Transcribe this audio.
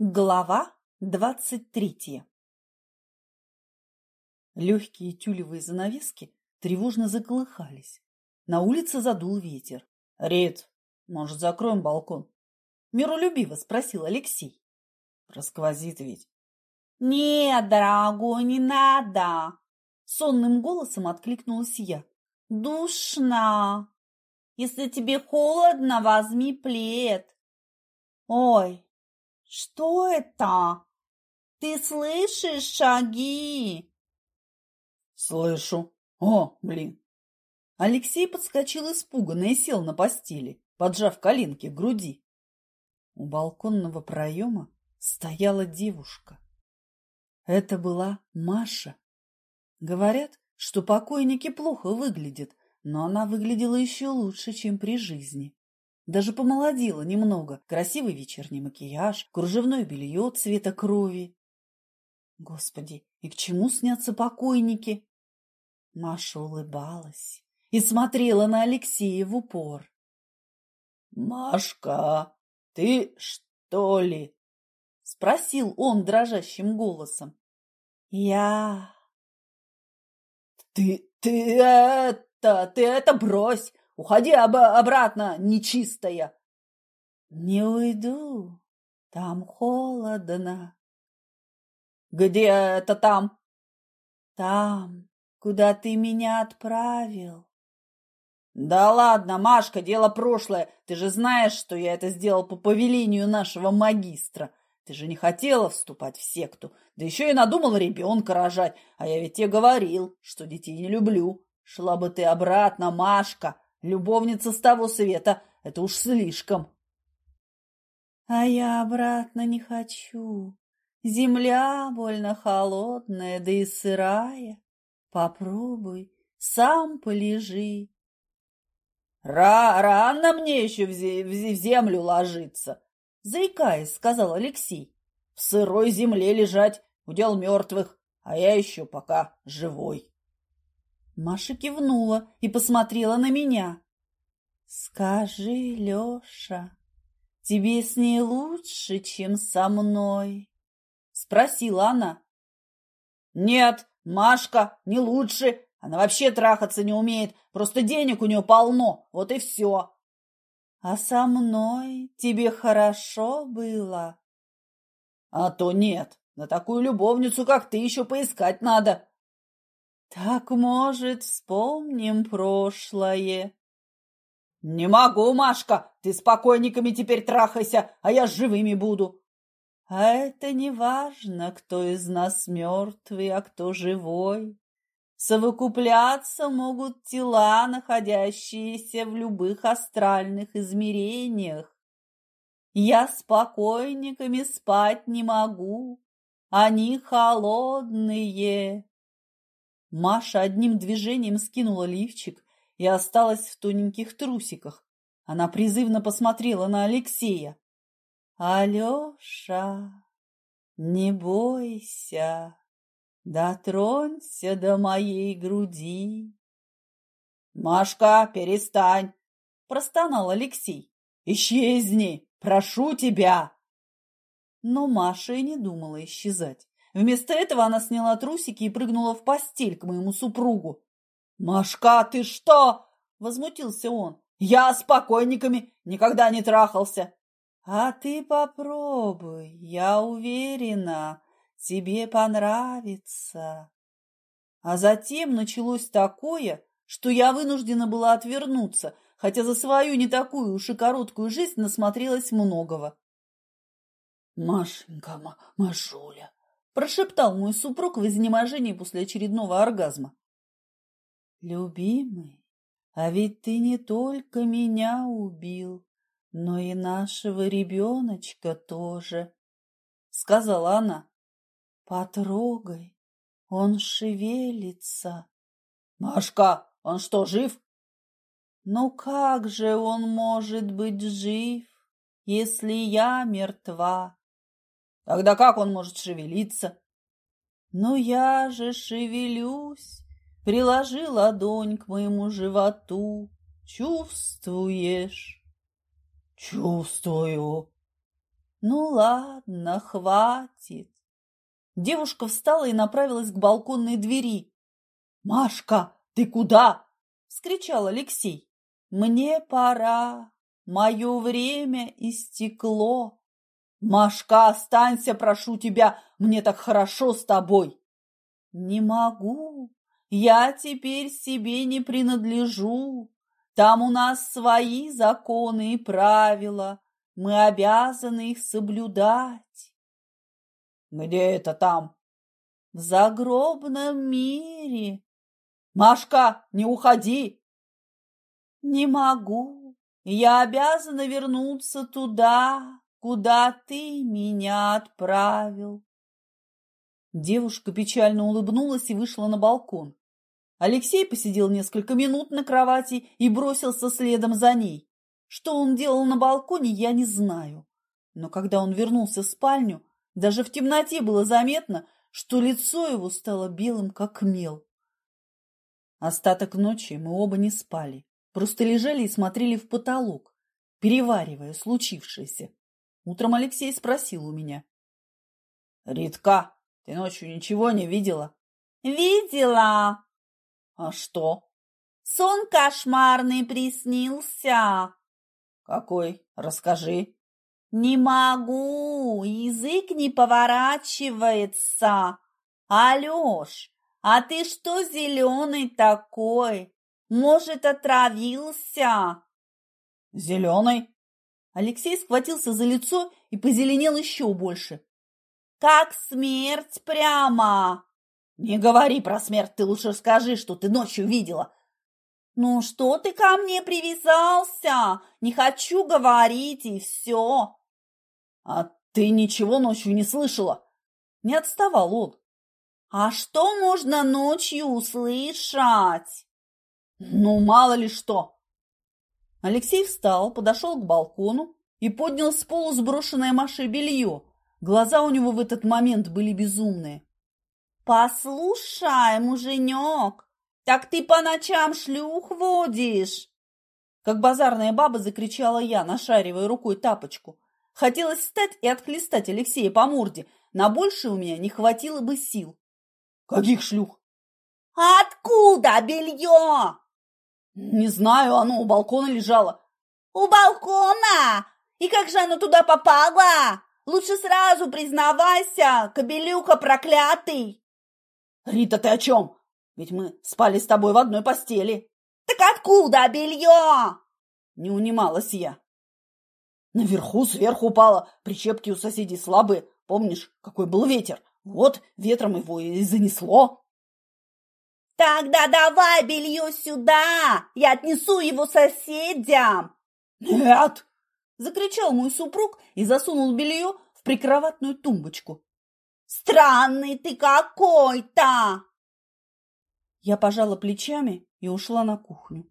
Глава двадцать третья Легкие тюлевые занавески тревожно заколыхались. На улице задул ветер. — Рит, может, закроем балкон? — миролюбиво спросил Алексей. — Расквозит ведь. — Нет, дорогой, не надо! — сонным голосом откликнулась я. — Душно! Если тебе холодно, возьми плед. — Ой, что это? Ты слышишь шаги? Слышу. О, блин. Алексей подскочил испуганно и сел на постели, поджав коленки к груди. У балконного проема стояла девушка. Это была Маша. Говорят, что покойники плохо выглядят, но она выглядела еще лучше, чем при жизни. Даже помолодела немного. Красивый вечерний макияж, кружевное белье цвета крови. Господи, и к чему снятся покойники? Маша улыбалась и смотрела на Алексея в упор. — Машка, ты что ли? — спросил он дрожащим голосом. — Я... — Ты, ты это, ты это брось! Уходи об обратно, нечистая. Не уйду, там холодно. Где это там? Там, куда ты меня отправил. Да ладно, Машка, дело прошлое. Ты же знаешь, что я это сделал по повелению нашего магистра. Ты же не хотела вступать в секту. Да еще и надумала ребенка рожать. А я ведь тебе говорил, что детей не люблю. Шла бы ты обратно, Машка. Любовница с того света — это уж слишком. А я обратно не хочу. Земля больно холодная, да и сырая. Попробуй, сам полежи. Ра рано мне еще в, зе в землю ложиться, заикаясь, сказал Алексей. В сырой земле лежать, удел мертвых, а я еще пока живой. Маша кивнула и посмотрела на меня. «Скажи, Леша, тебе с ней лучше, чем со мной?» Спросила она. «Нет, Машка, не лучше. Она вообще трахаться не умеет. Просто денег у нее полно. Вот и все». «А со мной тебе хорошо было?» «А то нет. На такую любовницу, как ты, еще поискать надо. Так, может, вспомним прошлое? Не могу, Машка, ты с покойниками теперь трахайся, а я живыми буду. А это не важно, кто из нас мертвый, а кто живой. Совокупляться могут тела, находящиеся в любых астральных измерениях. Я с покойниками спать не могу, они холодные. Маша одним движением скинула лифчик и осталась в тоненьких трусиках. Она призывно посмотрела на Алексея. «Алеша, не бойся, дотронься до моей груди». «Машка, перестань!» – простонал Алексей. «Исчезни! Прошу тебя!» Но Маша и не думала исчезать. Вместо этого она сняла трусики и прыгнула в постель к моему супругу. «Машка, ты что?» – возмутился он. «Я с покойниками никогда не трахался». «А ты попробуй, я уверена, тебе понравится». А затем началось такое, что я вынуждена была отвернуться, хотя за свою не такую уж и короткую жизнь насмотрелась многого. «Машенька, Машуля, прошептал мой супруг в изнеможении после очередного оргазма. Любимый, а ведь ты не только меня убил, но и нашего ребеночка тоже, сказала она. Потрогай, он шевелится. Машка, он что, жив? Ну как же он может быть жив, если я мертва? Тогда как он может шевелиться? Ну я же шевелюсь, приложи ладонь к моему животу. Чувствуешь? Чувствую. Ну ладно, хватит. Девушка встала и направилась к балконной двери. «Машка, ты куда?» – вскричал Алексей. «Мне пора. Мое время истекло. Машка, останься, прошу тебя, мне так хорошо с тобой». «Не могу. Я теперь себе не принадлежу. Там у нас свои законы и правила. Мы обязаны их соблюдать. Где это там? В загробном мире. Машка, не уходи. Не могу. Я обязана вернуться туда, куда ты меня отправил. Девушка печально улыбнулась и вышла на балкон. Алексей посидел несколько минут на кровати и бросился следом за ней. Что он делал на балконе, я не знаю. Но когда он вернулся в спальню, даже в темноте было заметно, что лицо его стало белым, как мел. Остаток ночи мы оба не спали, просто лежали и смотрели в потолок, переваривая случившееся. Утром Алексей спросил у меня. — Ритка, ты ночью ничего не видела? — Видела. — А что? — Сон кошмарный приснился. — Какой? Расскажи. «Не могу, язык не поворачивается. Алёш, а ты что зеленый такой? Может, отравился?» «Зеленый?» Алексей схватился за лицо и позеленел еще больше. «Как смерть прямо!» «Не говори про смерть, ты лучше скажи, что ты ночью видела. «Ну что ты ко мне привязался? Не хочу говорить, и все!» «А ты ничего ночью не слышала?» Не отставал он. «А что можно ночью услышать?» «Ну, мало ли что!» Алексей встал, подошел к балкону и поднял с полу сброшенное Машей белье. Глаза у него в этот момент были безумные. «Послушай, муженек, так ты по ночам шлюх водишь!» Как базарная баба закричала я, нашаривая рукой тапочку. Хотелось встать и отхлестать Алексея по морде. На больше у меня не хватило бы сил. «Каких шлюх?» «Откуда белье?» «Не знаю, оно у балкона лежало». «У балкона? И как же оно туда попало? Лучше сразу признавайся, кобелюха проклятый!» «Рита, ты о чем? Ведь мы спали с тобой в одной постели. Так откуда белье? Не унималась я. Наверху сверху упало, причепки у соседей слабые. Помнишь, какой был ветер? Вот ветром его и занесло. Тогда давай белье сюда, я отнесу его соседям. Нет! Закричал мой супруг и засунул белье в прикроватную тумбочку. Странный ты какой-то! Я пожала плечами и ушла на кухню.